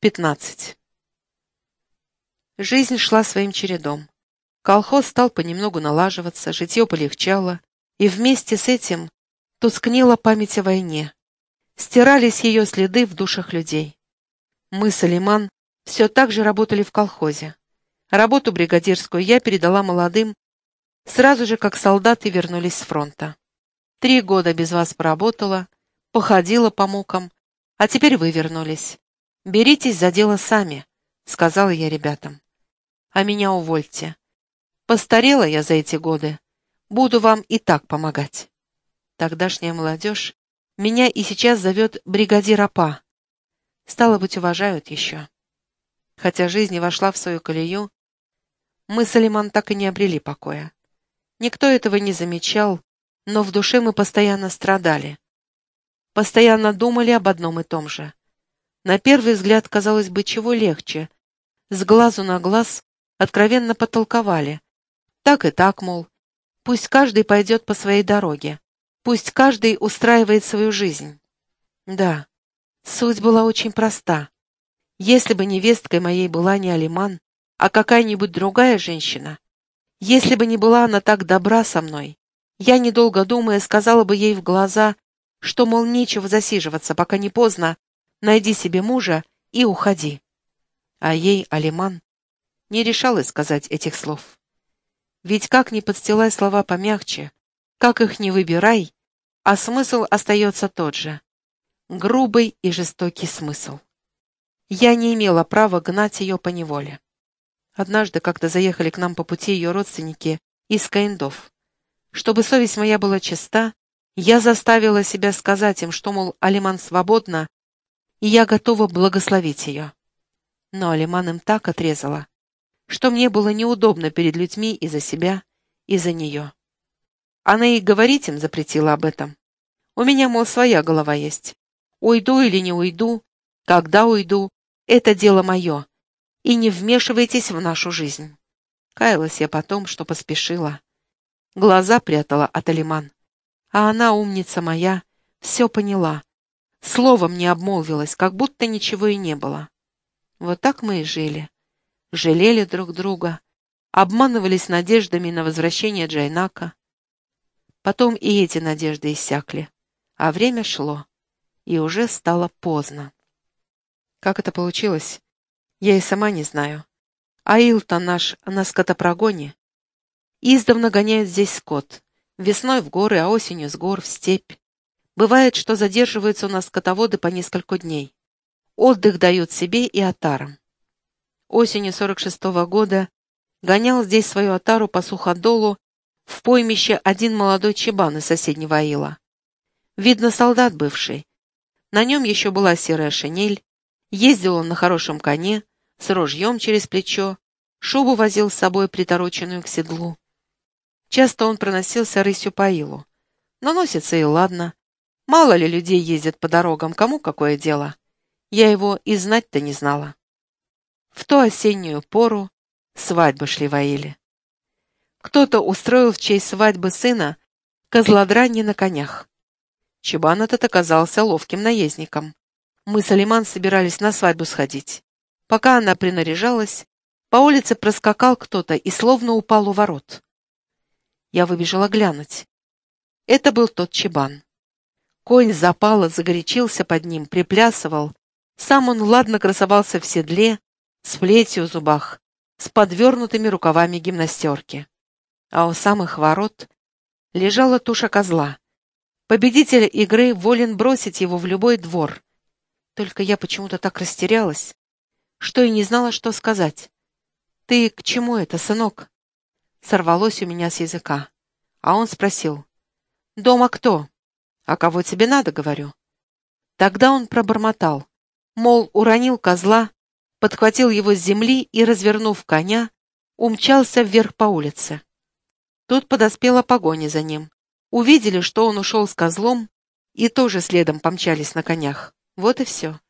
15. Жизнь шла своим чередом. Колхоз стал понемногу налаживаться, житье полегчало, и вместе с этим тускнела память о войне. Стирались ее следы в душах людей. Мы с Алиман все так же работали в колхозе. Работу бригадирскую я передала молодым, сразу же как солдаты вернулись с фронта. Три года без вас поработала, походила по мукам, а теперь вы вернулись. «Беритесь за дело сами», — сказала я ребятам. «А меня увольте. Постарела я за эти годы. Буду вам и так помогать». Тогдашняя молодежь меня и сейчас зовет бригадир АПА. Стало быть, уважают еще. Хотя жизнь вошла в свою колею, мы с Алиман так и не обрели покоя. Никто этого не замечал, но в душе мы постоянно страдали. Постоянно думали об одном и том же. На первый взгляд, казалось бы, чего легче. С глазу на глаз откровенно потолковали. Так и так, мол, пусть каждый пойдет по своей дороге, пусть каждый устраивает свою жизнь. Да, суть была очень проста. Если бы невесткой моей была не Алиман, а какая-нибудь другая женщина, если бы не была она так добра со мной, я, недолго думая, сказала бы ей в глаза, что, мол, нечего засиживаться, пока не поздно, найди себе мужа и уходи. А ей, Алиман, не решалась сказать этих слов. Ведь как ни подстилай слова помягче, как их не выбирай, а смысл остается тот же. Грубый и жестокий смысл. Я не имела права гнать ее по неволе. Однажды как-то заехали к нам по пути ее родственники из Каиндов. Чтобы совесть моя была чиста, я заставила себя сказать им, что, мол, Алиман свободна, и я готова благословить ее. Но Алиман им так отрезала, что мне было неудобно перед людьми из-за себя, из-за нее. Она и говорить им запретила об этом. У меня, мол, своя голова есть. Уйду или не уйду, когда уйду, это дело мое, и не вмешивайтесь в нашу жизнь. Каялась я потом, что поспешила. Глаза прятала от Алиман. А она, умница моя, все поняла, Словом не обмолвилась, как будто ничего и не было. Вот так мы и жили. Жалели друг друга, обманывались надеждами на возвращение Джайнака. Потом и эти надежды иссякли, а время шло, и уже стало поздно. Как это получилось, я и сама не знаю. Аил-то наш на скотопрогоне. Издавна гоняют здесь скот. Весной в горы, а осенью с гор в степь. Бывает, что задерживаются у нас скотоводы по несколько дней. Отдых дают себе и отарам. Осенью 46-го года гонял здесь свою отару по суходолу в поймище один молодой чебан из соседнего аила. Видно, солдат бывший. На нем еще была серая шинель, ездил он на хорошем коне, с ружьем через плечо, шубу возил с собой притороченную к седлу. Часто он проносился рысью по аилу. Но носится и ладно, Мало ли людей ездят по дорогам, кому какое дело. Я его и знать-то не знала. В ту осеннюю пору свадьбы шли в Аиле. Кто-то устроил в честь свадьбы сына козлодрание на конях. Чебан этот оказался ловким наездником. Мы с Алиман собирались на свадьбу сходить. Пока она принаряжалась, по улице проскакал кто-то и словно упал у ворот. Я выбежала глянуть. Это был тот Чебан. Конь запало, загорячился под ним, приплясывал. Сам он ладно красовался в седле, с плетью в зубах, с подвернутыми рукавами гимнастерки. А у самых ворот лежала туша козла. Победитель игры волен бросить его в любой двор. Только я почему-то так растерялась, что и не знала, что сказать. «Ты к чему это, сынок?» Сорвалось у меня с языка. А он спросил. «Дома кто?» «А кого тебе надо?» — говорю. Тогда он пробормотал, мол, уронил козла, подхватил его с земли и, развернув коня, умчался вверх по улице. Тут подоспела погоня за ним. Увидели, что он ушел с козлом, и тоже следом помчались на конях. Вот и все.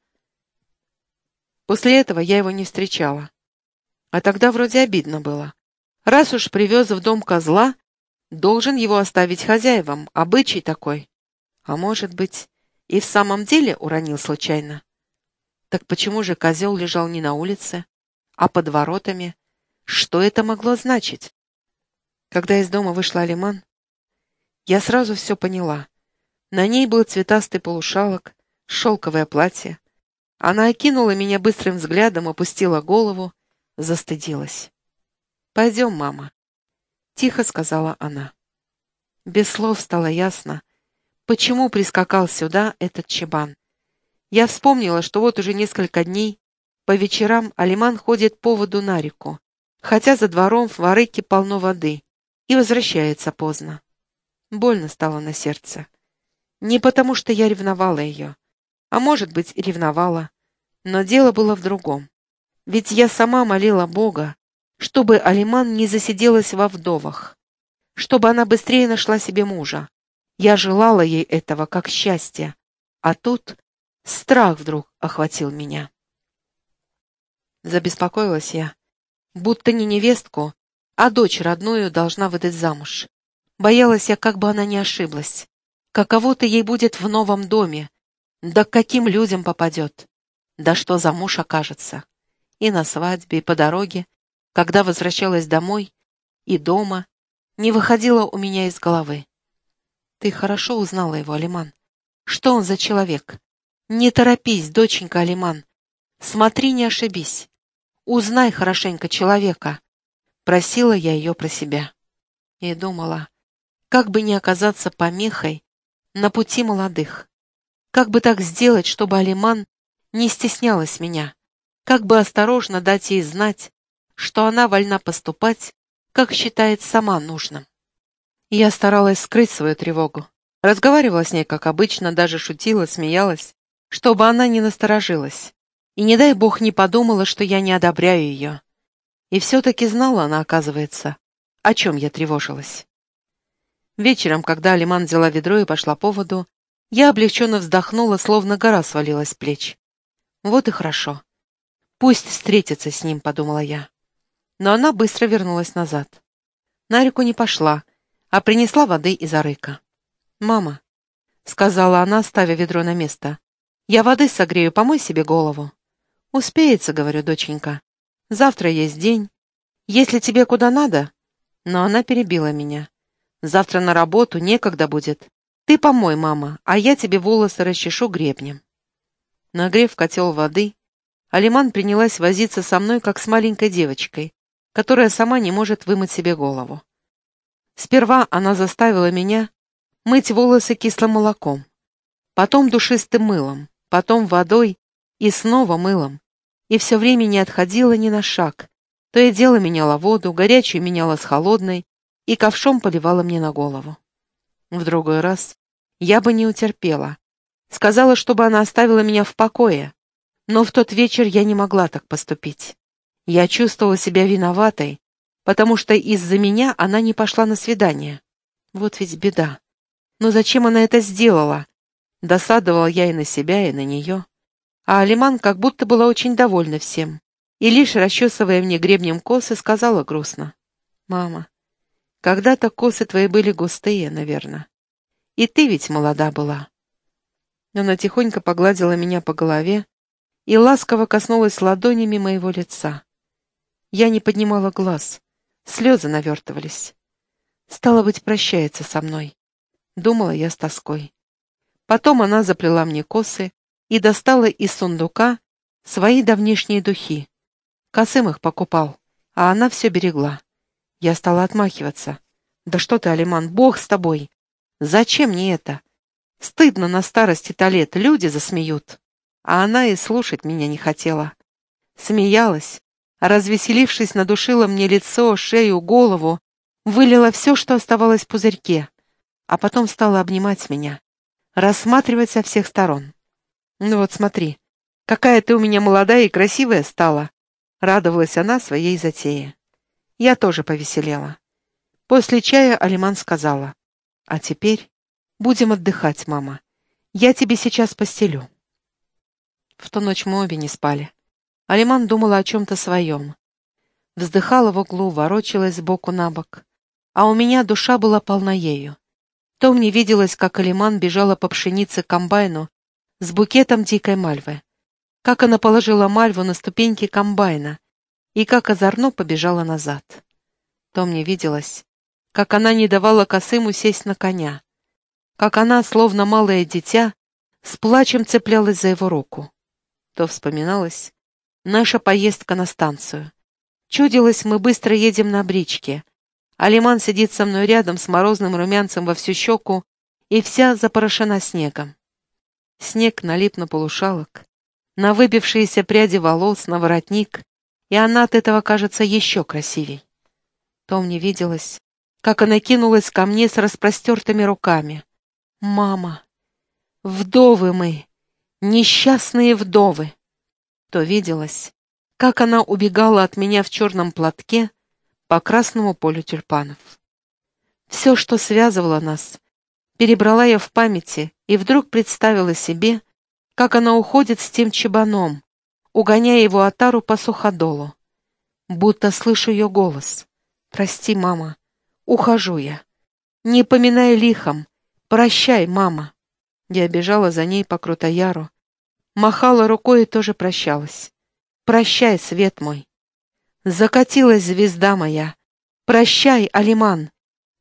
После этого я его не встречала. А тогда вроде обидно было. Раз уж привез в дом козла, должен его оставить хозяевам, обычай такой. А может быть, и в самом деле уронил случайно? Так почему же козел лежал не на улице, а под воротами? Что это могло значить? Когда из дома вышла Алиман, я сразу все поняла. На ней был цветастый полушалок, шелковое платье. Она окинула меня быстрым взглядом, опустила голову, застыдилась. «Пойдем, мама», — тихо сказала она. Без слов стало ясно, почему прискакал сюда этот чебан. Я вспомнила, что вот уже несколько дней по вечерам Алиман ходит по воду на реку, хотя за двором в Арыке полно воды, и возвращается поздно. Больно стало на сердце. Не потому, что я ревновала ее, а может быть, ревновала, но дело было в другом. Ведь я сама молила Бога, чтобы Алиман не засиделась во вдовах, чтобы она быстрее нашла себе мужа. Я желала ей этого как счастья, а тут Страх вдруг охватил меня. Забеспокоилась я, будто не невестку, а дочь родную должна выдать замуж. Боялась я, как бы она не ошиблась. Каково-то ей будет в новом доме, да к каким людям попадет, да что за муж окажется. И на свадьбе, и по дороге, когда возвращалась домой, и дома, не выходила у меня из головы. Ты хорошо узнала его, Алиман. Что он за человек? Не торопись, доченька Алиман. Смотри, не ошибись. Узнай хорошенько человека. Просила я ее про себя. И думала, как бы не оказаться помехой на пути молодых. Как бы так сделать, чтобы Алиман не стеснялась меня? Как бы осторожно дать ей знать, что она вольна поступать, как считает сама нужным? Я старалась скрыть свою тревогу. Разговаривала с ней, как обычно, даже шутила, смеялась чтобы она не насторожилась. И не дай бог не подумала, что я не одобряю ее. И все-таки знала она, оказывается, о чем я тревожилась. Вечером, когда Алиман взяла ведро и пошла по воду, я облегченно вздохнула, словно гора свалилась с плеч. Вот и хорошо. Пусть встретится с ним, подумала я. Но она быстро вернулась назад. На реку не пошла, а принесла воды из арыка. «Мама», — сказала она, ставя ведро на место, я воды согрею, помой себе голову. Успеется, говорю, доченька. Завтра есть день. Если тебе куда надо... Но она перебила меня. Завтра на работу некогда будет. Ты помой, мама, а я тебе волосы расчешу гребнем. Нагрев котел воды, Алиман принялась возиться со мной, как с маленькой девочкой, которая сама не может вымыть себе голову. Сперва она заставила меня мыть волосы кислым молоком, потом душистым мылом, потом водой и снова мылом. И все время не отходила ни на шаг. То и дело меняла воду, горячую меняла с холодной и ковшом поливала мне на голову. В другой раз я бы не утерпела. Сказала, чтобы она оставила меня в покое. Но в тот вечер я не могла так поступить. Я чувствовала себя виноватой, потому что из-за меня она не пошла на свидание. Вот ведь беда. Но зачем она это сделала? Досадовала я и на себя, и на нее. А Алиман как будто была очень довольна всем. И лишь расчесывая мне гребнем косы, сказала грустно. «Мама, когда-то косы твои были густые, наверное. И ты ведь молода была». Она тихонько погладила меня по голове и ласково коснулась ладонями моего лица. Я не поднимала глаз, слезы навертывались. Стало быть, прощается со мной. Думала я с тоской. Потом она заплела мне косы и достала из сундука свои давнишние духи. Косым их покупал, а она все берегла. Я стала отмахиваться. «Да что ты, Алиман, бог с тобой! Зачем мне это? Стыдно на старости-то лет, люди засмеют». А она и слушать меня не хотела. Смеялась, развеселившись, надушила мне лицо, шею, голову, вылила все, что оставалось в пузырьке, а потом стала обнимать меня рассматривать со всех сторон. «Ну вот смотри, какая ты у меня молодая и красивая стала!» Радовалась она своей затее. Я тоже повеселела. После чая Алиман сказала, «А теперь будем отдыхать, мама. Я тебе сейчас постелю». В ту ночь мы обе не спали. Алиман думала о чем-то своем. Вздыхала в углу, ворочалась сбоку на бок. А у меня душа была полна ею. То мне виделось, как Алиман бежала по пшенице к комбайну с букетом дикой мальвы. как она положила Мальву на ступеньки комбайна и как озорно побежала назад. То мне виделось, как она не давала Косыму сесть на коня, как она, словно малое дитя, с плачем цеплялась за его руку. То вспоминалась наша поездка на станцию. Чудилось, мы быстро едем на бричке. Алиман сидит со мной рядом с морозным румянцем во всю щеку и вся запорошена снегом. Снег налип на полушалок, на выбившиеся пряди волос, на воротник, и она от этого кажется еще красивей. То мне виделось, как она кинулась ко мне с распростертыми руками. «Мама! Вдовы мы! Несчастные вдовы!» То виделось, как она убегала от меня в черном платке по красному полю тюльпанов. Все, что связывало нас, перебрала я в памяти и вдруг представила себе, как она уходит с тем чебаном, угоняя его отару по суходолу. Будто слышу ее голос. «Прости, мама, ухожу я. Не поминай лихом. Прощай, мама». Я бежала за ней по Крутояру, махала рукой и тоже прощалась. Прощай, свет мой. Закатилась звезда моя. Прощай, Алиман.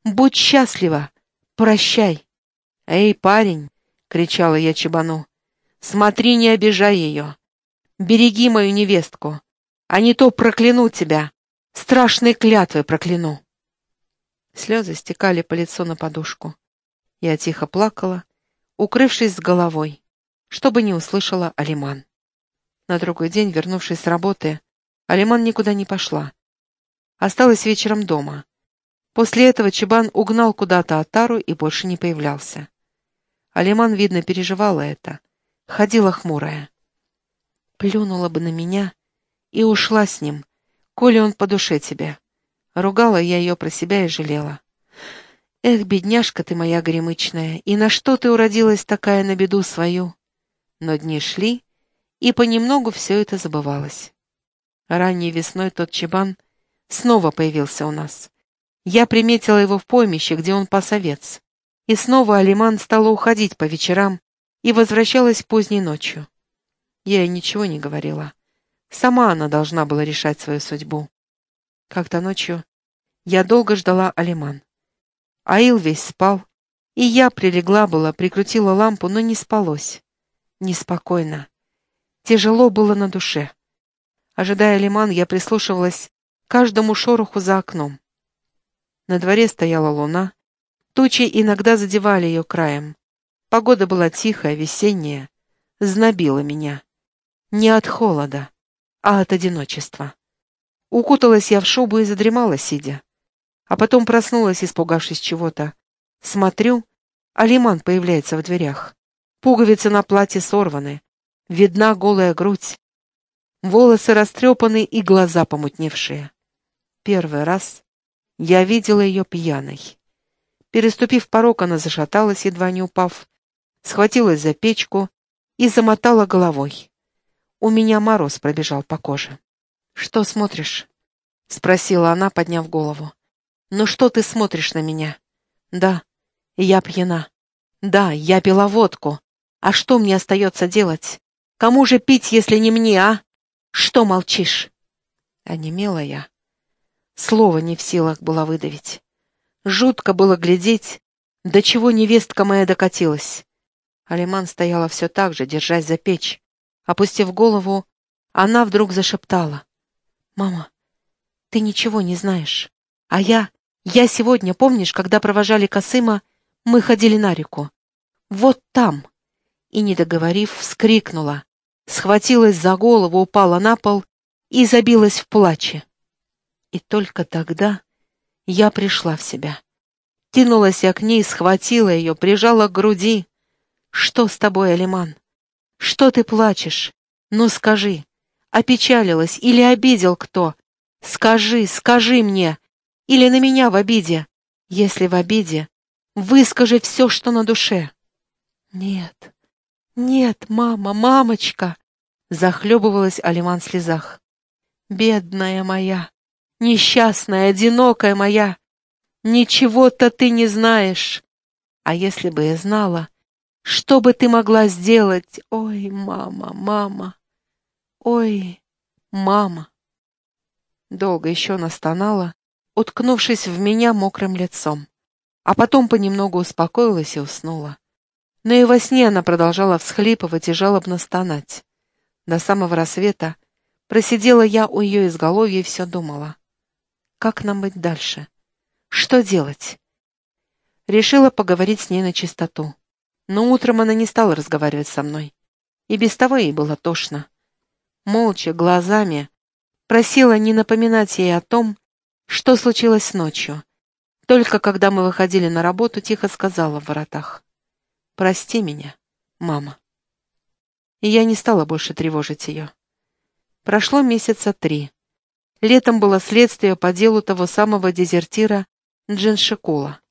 Будь счастлива. Прощай. Эй, парень, кричала я Чебану. Смотри, не обижай ее. Береги мою невестку, а не то прокляну тебя. Страшные клятвы прокляну. Слезы стекали по лицу на подушку. Я тихо плакала, укрывшись с головой, чтобы не услышала Алиман. На другой день, вернувшись с работы, Алиман никуда не пошла. Осталась вечером дома. После этого Чебан угнал куда-то Атару и больше не появлялся. Алиман, видно, переживала это. Ходила хмурая. Плюнула бы на меня и ушла с ним, коли он по душе тебе. Ругала я ее про себя и жалела. Эх, бедняжка ты моя горемычная, и на что ты уродилась такая на беду свою? Но дни шли, и понемногу все это забывалось. Ранней весной тот чебан снова появился у нас. Я приметила его в помещи, где он пас овец. И снова Алиман стала уходить по вечерам и возвращалась поздней ночью. Я ей ничего не говорила. Сама она должна была решать свою судьбу. Как-то ночью я долго ждала Алиман. Аил весь спал, и я прилегла была, прикрутила лампу, но не спалось. Неспокойно. Тяжело было на душе. Ожидая лиман, я прислушивалась к каждому шороху за окном. На дворе стояла луна, тучи иногда задевали ее краем. Погода была тихая, весенняя, знобила меня. Не от холода, а от одиночества. Укуталась я в шубу и задремала, сидя. А потом проснулась, испугавшись чего-то. Смотрю, а Лиман появляется в дверях. Пуговицы на платье сорваны, видна голая грудь, волосы растрепаны и глаза помутневшие. Первый раз я видела ее пьяной. Переступив порог, она зашаталась, едва не упав, схватилась за печку и замотала головой. У меня мороз пробежал по коже. «Что смотришь?» — спросила она, подняв голову. «Ну что ты смотришь на меня?» «Да, я пьяна. Да, я пила водку. А что мне остается делать? Кому же пить, если не мне, а? Что молчишь?» Онемела я. Слова не в силах была выдавить. Жутко было глядеть, до чего невестка моя докатилась. Алиман стояла все так же, держась за печь. Опустив голову, она вдруг зашептала. «Мама, ты ничего не знаешь. А я... Я сегодня, помнишь, когда провожали Косыма, мы ходили на реку? Вот там!» И, не договорив, вскрикнула схватилась за голову, упала на пол и забилась в плаче. И только тогда я пришла в себя. Кинулась я к ней, схватила ее, прижала к груди. «Что с тобой, Алиман? Что ты плачешь? Ну скажи, опечалилась или обидел кто? Скажи, скажи мне, или на меня в обиде? Если в обиде, выскажи все, что на душе». «Нет, «Нет, мама, мамочка!» — захлебывалась Алиман в слезах. «Бедная моя, несчастная, одинокая моя! Ничего-то ты не знаешь! А если бы я знала, что бы ты могла сделать? Ой, мама, мама!» «Ой, мама!» Долго еще она стонала, уткнувшись в меня мокрым лицом, а потом понемногу успокоилась и уснула. Но и во сне она продолжала всхлипывать и жалобно стонать. До самого рассвета просидела я у ее изголовья и все думала. Как нам быть дальше? Что делать? Решила поговорить с ней на чистоту. Но утром она не стала разговаривать со мной. И без того ей было тошно. Молча, глазами, просила не напоминать ей о том, что случилось ночью. Только когда мы выходили на работу, тихо сказала в воротах. «Прости меня, мама». И я не стала больше тревожить ее. Прошло месяца три. Летом было следствие по делу того самого дезертира Джиншикула.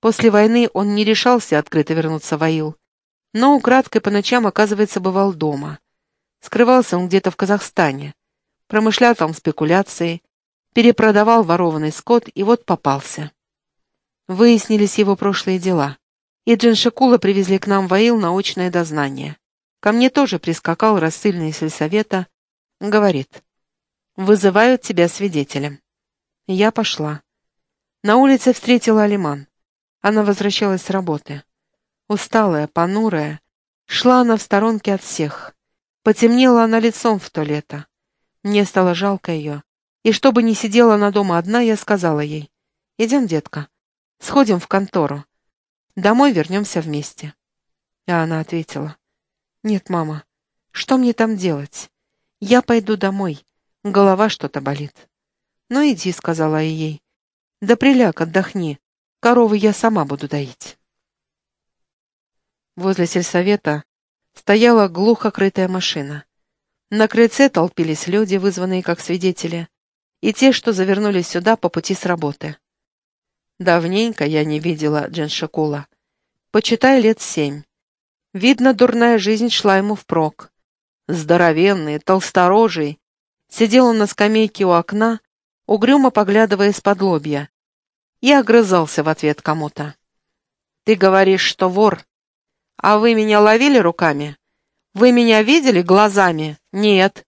После войны он не решался открыто вернуться в Аил, но украдкой по ночам, оказывается, бывал дома. Скрывался он где-то в Казахстане, промышлял там спекуляцией, перепродавал ворованный скот и вот попался. Выяснились его прошлые дела, и Джиншикула привезли к нам в Аил на очное дознание. Ко мне тоже прискакал рассыльный сельсовета, говорит, «Вызывают тебя свидетелем». Я пошла. На улице встретила Алиман. Она возвращалась с работы. Усталая, понурая, шла она в сторонке от всех. Потемнела она лицом в то лето. Мне стало жалко ее. И чтобы не сидела она дома одна, я сказала ей, «Идем, детка, сходим в контору. Домой вернемся вместе». А она ответила, «Нет, мама, что мне там делать? Я пойду домой, голова что-то болит». «Ну иди», — сказала ей, «да приляг, отдохни, Коровы я сама буду доить. Возле сельсовета стояла глухо крытая машина. На крыльце толпились люди, вызванные как свидетели, и те, что завернули сюда по пути с работы. Давненько я не видела Дженшакула. Почитай лет семь. Видно, дурная жизнь шла ему впрок. Здоровенный, толсторожий, сидел он на скамейке у окна, угрюмо поглядывая из-под лобья, и огрызался в ответ кому-то. «Ты говоришь, что вор. А вы меня ловили руками? Вы меня видели глазами? Нет.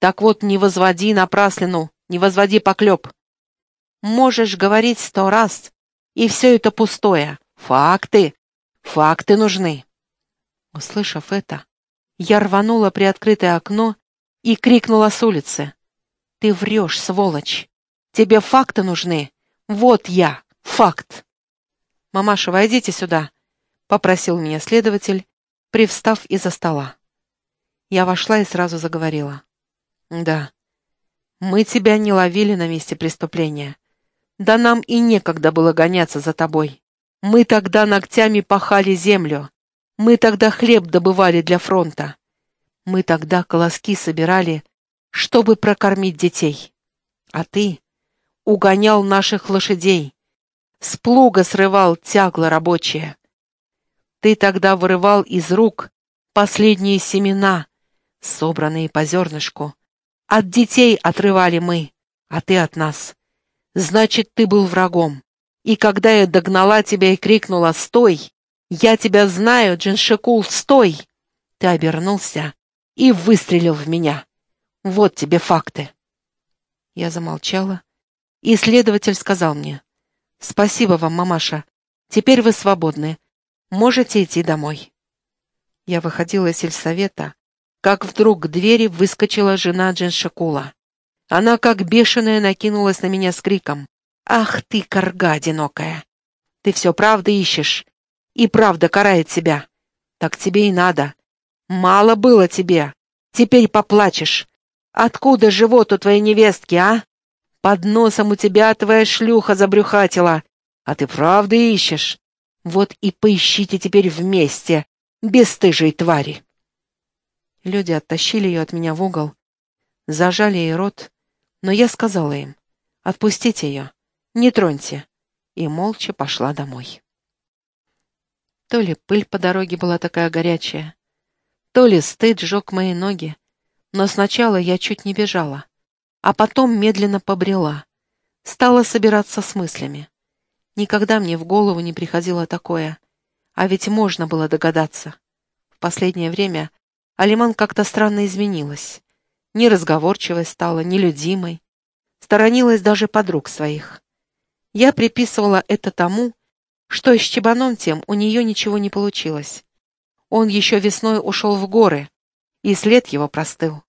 Так вот, не возводи напраслину, не возводи поклеп. Можешь говорить сто раз, и все это пустое. Факты. Факты нужны». Услышав это, я рванула приоткрытое окно и крикнула с улицы. «Ты врешь, сволочь! Тебе факты нужны!» Вот я, факт. «Мамаша, войдите сюда», — попросил меня следователь, привстав из-за стола. Я вошла и сразу заговорила. «Да, мы тебя не ловили на месте преступления. Да нам и некогда было гоняться за тобой. Мы тогда ногтями пахали землю. Мы тогда хлеб добывали для фронта. Мы тогда колоски собирали, чтобы прокормить детей. А ты угонял наших лошадей, с плуга срывал тягло рабочее. Ты тогда вырывал из рук последние семена, собранные по зернышку. От детей отрывали мы, а ты от нас. Значит, ты был врагом. И когда я догнала тебя и крикнула «Стой!» «Я тебя знаю, Джиншекул, стой!» Ты обернулся и выстрелил в меня. Вот тебе факты. Я замолчала, и следователь сказал мне, «Спасибо вам, мамаша. Теперь вы свободны. Можете идти домой». Я выходила из сельсовета, как вдруг к двери выскочила жена Джиншакула. Она, как бешеная, накинулась на меня с криком. «Ах ты, корга одинокая! Ты все правда ищешь, и правда карает тебя. Так тебе и надо. Мало было тебе. Теперь поплачешь. Откуда живот у твоей невестки, а? Под носом у тебя твоя шлюха забрюхатила, а ты правда ищешь. Вот и поищите теперь вместе, бесстыжие твари. Люди оттащили ее от меня в угол, зажали ей рот, но я сказала им, отпустите ее, не троньте, и молча пошла домой. То ли пыль по дороге была такая горячая, то ли стыд жег мои ноги, но сначала я чуть не бежала а потом медленно побрела. Стала собираться с мыслями. Никогда мне в голову не приходило такое. А ведь можно было догадаться. В последнее время Алиман как-то странно изменилась. неразговорчивой стала, нелюдимой, сторонилась даже подруг своих. Я приписывала это тому, что с Чебаном тем у нее ничего не получилось. Он еще весной ушел в горы, и след его простыл.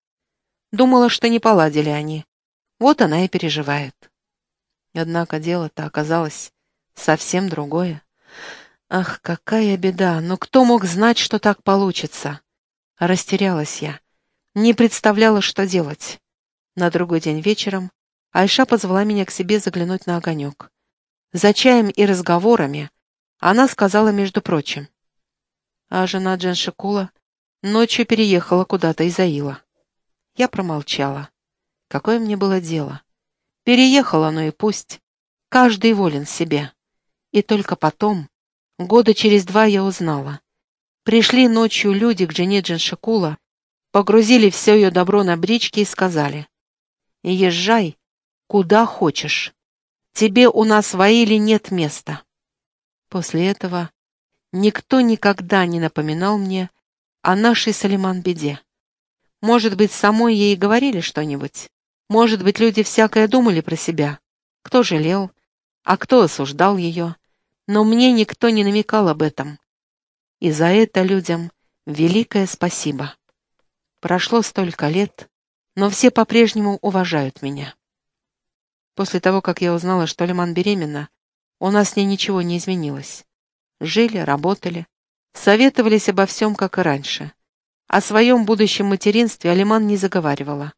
Думала, что не поладили они. Вот она и переживает. Однако дело-то оказалось совсем другое. Ах, какая беда! Но кто мог знать, что так получится? Растерялась я. Не представляла, что делать. На другой день вечером Айша позвала меня к себе заглянуть на огонек. За чаем и разговорами она сказала, между прочим. А жена Джаншикула ночью переехала куда-то из Аила. Я промолчала. Какое мне было дело? Переехала, ну и пусть. Каждый волен себе. И только потом, года через два, я узнала. Пришли ночью люди к жене Джаншикула, погрузили все ее добро на брички и сказали, «Езжай, куда хочешь. Тебе у нас в Аиле нет места». После этого никто никогда не напоминал мне о нашей Салиман беде. Может быть, самой ей говорили что-нибудь. Может быть, люди всякое думали про себя. Кто жалел, а кто осуждал ее. Но мне никто не намекал об этом. И за это людям великое спасибо. Прошло столько лет, но все по-прежнему уважают меня. После того, как я узнала, что Лиман беременна, у нас с ней ничего не изменилось. Жили, работали, советовались обо всем, как и раньше. О своем будущем материнстве Алиман не заговаривала.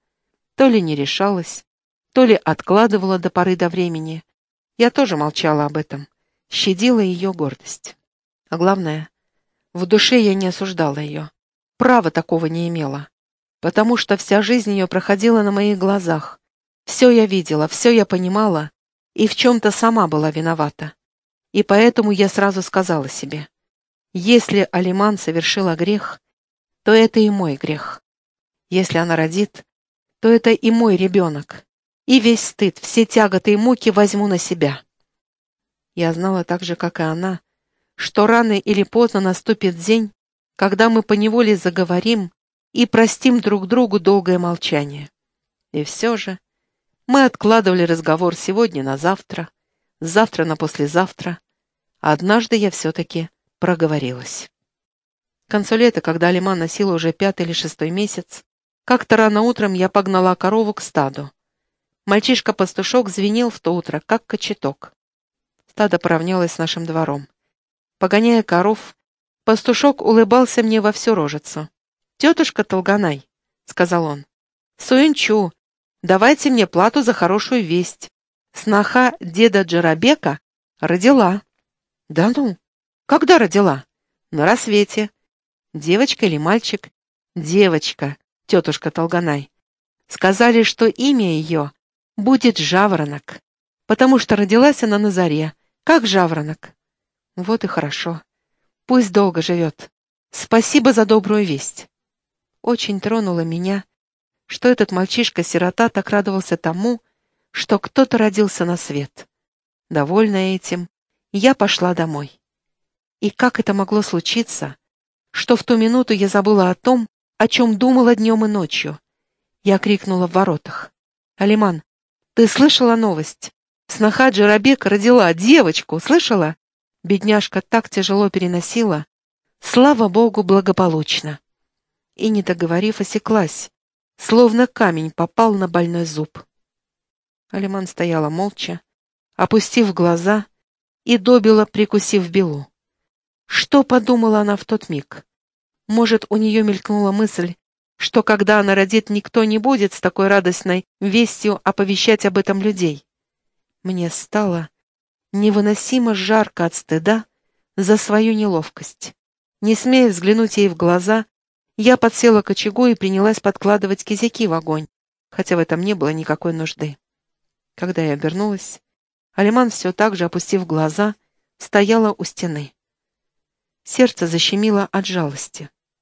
То ли не решалась, то ли откладывала до поры до времени. Я тоже молчала об этом, щадила ее гордость. А главное, в душе я не осуждала ее. Права такого не имела, потому что вся жизнь ее проходила на моих глазах. Все я видела, все я понимала, и в чем-то сама была виновата. И поэтому я сразу сказала себе, если Алиман совершила грех, то это и мой грех. Если она родит, то это и мой ребенок. И весь стыд, все тяготы и муки возьму на себя. Я знала так же, как и она, что рано или поздно наступит день, когда мы поневоле заговорим и простим друг другу долгое молчание. И все же мы откладывали разговор сегодня на завтра, завтра на послезавтра. Однажды я все-таки проговорилась. К концу лета, когда Алиман носила уже пятый или шестой месяц, как-то рано утром я погнала корову к стаду. Мальчишка-пастушок звенел в то утро, как кочеток. Стадо поравнялось с нашим двором. Погоняя коров, пастушок улыбался мне во всю рожицу. «Тетушка Толганай», — сказал он, — «суинчу, Давайте мне плату за хорошую весть. Сноха деда Джарабека родила. Да ну? Когда родила? На рассвете. Девочка или мальчик? Девочка, тетушка Толганай. Сказали, что имя ее будет Жаворонок, потому что родилась она на заре, как Жаворонок. Вот и хорошо. Пусть долго живет. Спасибо за добрую весть. Очень тронула меня что этот мальчишка-сирота так радовался тому, что кто-то родился на свет. Довольная этим, я пошла домой. И как это могло случиться, что в ту минуту я забыла о том, о чем думала днем и ночью? Я крикнула в воротах. «Алиман, ты слышала новость? Сноха Джарабека родила девочку, слышала?» Бедняжка так тяжело переносила. Слава Богу, благополучно. И, не договорив, осеклась, словно камень попал на больной зуб. Алиман стояла молча, опустив глаза и добила, прикусив белу. Что подумала она в тот миг? Может, у нее мелькнула мысль, что когда она родит, никто не будет с такой радостной вестью оповещать об этом людей. Мне стало невыносимо жарко от стыда за свою неловкость. Не смея взглянуть ей в глаза, я подсела к очагу и принялась подкладывать кизяки в огонь, хотя в этом не было никакой нужды. Когда я обернулась, Алиман все так же, опустив глаза, стояла у стены. Сердце защемило от жалости.